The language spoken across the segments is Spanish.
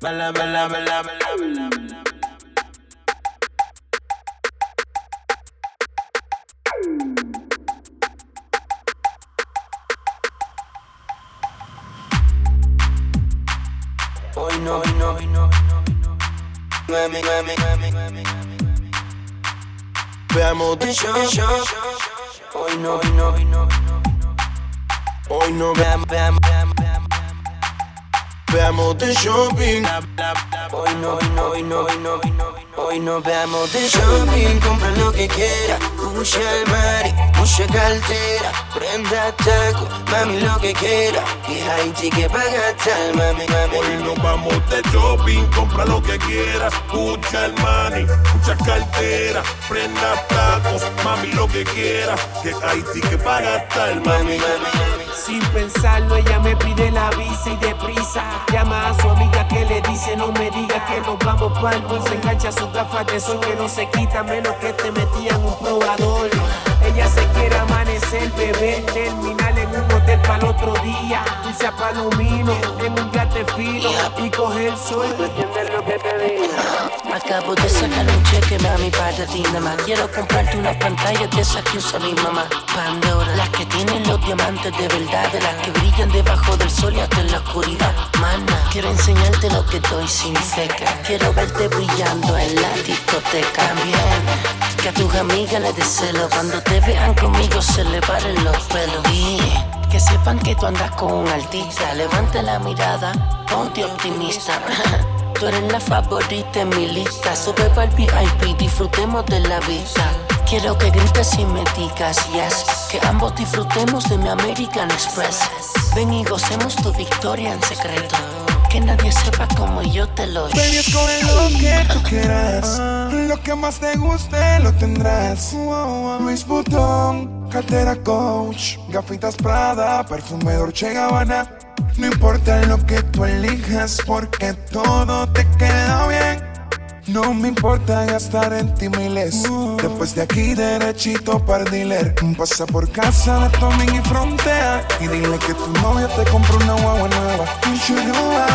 Bala, bala, bala, bala, bala. Hoy no, hoy no, hoy no. Mami, mami, mami, mami. Veamos de show, show. Hoy no, hoy no, hoy no, hoy no. Veamos, veamos. De shopping. Hoy no, hoy no, hoy no, hoy no, hoy no. Hoy no veamos de shopping, compra lo que quiera. Mucha Mari, mucha cartera. Prenda taco, mami lo que quiera. Y Haití que paga tal, mami, mami. Hoy nos vamos de shopping, compra lo que quieras, el money, mucha cartera, prenda tacos, mami lo que quieras, que Haití que paga tal, mami. mami, mami. Sin pensarlo, ella me pide la visa y deprisa. Llama a su amiga que le dice: No me digas que nos vamos pa'l mall". Se engancha sus gafas de sol que no se quita menos que te metían un probador. Ella se quiere amanecer, bebé, terminar en un hotel para el otro día. Irse a Palomino en un yate fino y coger sol. ¿Me entiendes lo que? Acabo de sacar un cheque, mami, para ti nada más. Quiero comprarte una pantalla de esas que usa mi mamá. Pandora, las que tienen los diamantes de verdad, las que brillan debajo del sol y hasta en la oscuridad. Mana, quiero enseñarte lo que doy sin seca. Quiero verte brillando en la discoteca. También, que a tus amigas les deseo cuando te vean conmigo se le paren los pelos. Y que sepan que tú andas con un artista. Levante la mirada, ponte optimista. Tú eres la favorita en mi lista. Sube para el VIP, disfrutemos de la vista. Quiero que grites y me digas yes. Que ambos disfrutemos de mi American Express. Ven y gocemos tu victoria en secreto. Que nadie sepa como yo te lo Baby, escoge lo que tú quieras. Lo que más te guste lo tendrás. Luis Butón, cartera Coach, gafitas Prada, perfume Dolce Gabbana. No importa lo que tú elijas, porque todo te queda bien. No me importa gastar en ti miles. Después de aquí, derechito para el dealer. Pasa por casa de Tommy y Frontera. Y dile que tu novio te compró una guagua nueva. Chulua,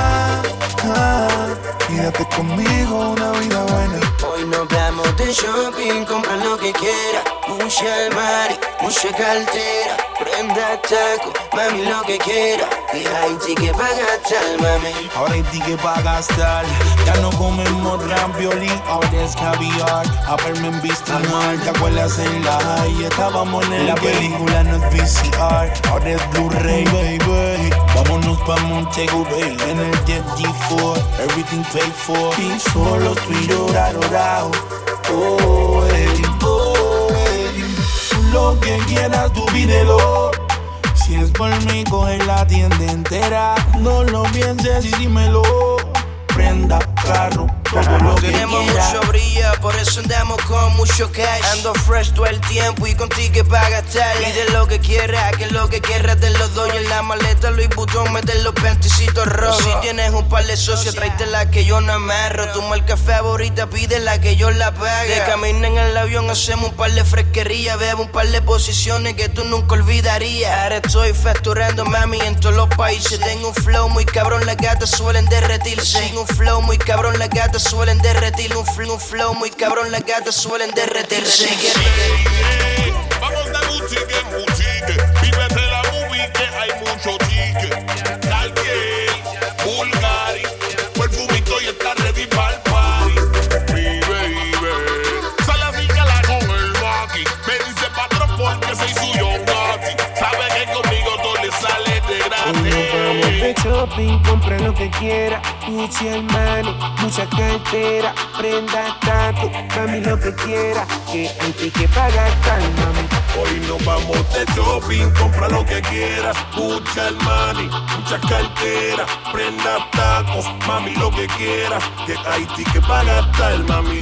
ah, quédate conmigo una vida buena. Hoy nos vamos de shopping, compra lo que quiera. Mucha Mari, mucha cartera. Prenda taco, mami lo que quiera. Y Haití que paga tal, mami. Ahora hay ticket para gastar. Ya no comemos ravioli, ahora es caviar. A verme en vista mal, ¿te acuerdas en la high? Estábamos en la película, no es VCR. Ahora es Blu-ray, baby. Vámonos pa' Montego Bay en el Jet G4. Everything paid for. Y solo tú y yo, raro, Oh, tú. Si es por mí, coge la tienda entera. No lo pienses y dímelo. Prenda, carro, todo lo que Tenemos quiera. mucho brillo, por eso andamos con mucho cash. Ando fresh todo el tiempo y contigo para gastar. Pide lo que quieras, que lo que quieras te lo doy en la maleta. Luis Butón, mete los pentecitos rojos. Si tienes un par de socios, tráete la que yo no amarro. Tu marca favorita, pide la que yo la pague. De camino en el avión, hacemos un par de fresquerías. Bebo un par de posiciones que tú nunca olvidarías. Ahora estoy facturando, mami, en todos los países. Tengo un flow muy cabrón, las gatas suelen derretirse. Tengo un flow muy cabrón, las gatas suelen derretir. Un flow, un flow muy cabrón, las gatas suelen derretirse. Vamos la que hay mucho shopping, compra lo que quiera. Gucci hermano, mucha cartera. Prenda taco, mami lo que quiera. Que hay que pagar tal, mami. Hoy nos vamos de shopping, compra lo que quieras, escucha el money, muchas carteras, prenda tacos, mami lo que quieras, que Haití que paga tal, mami.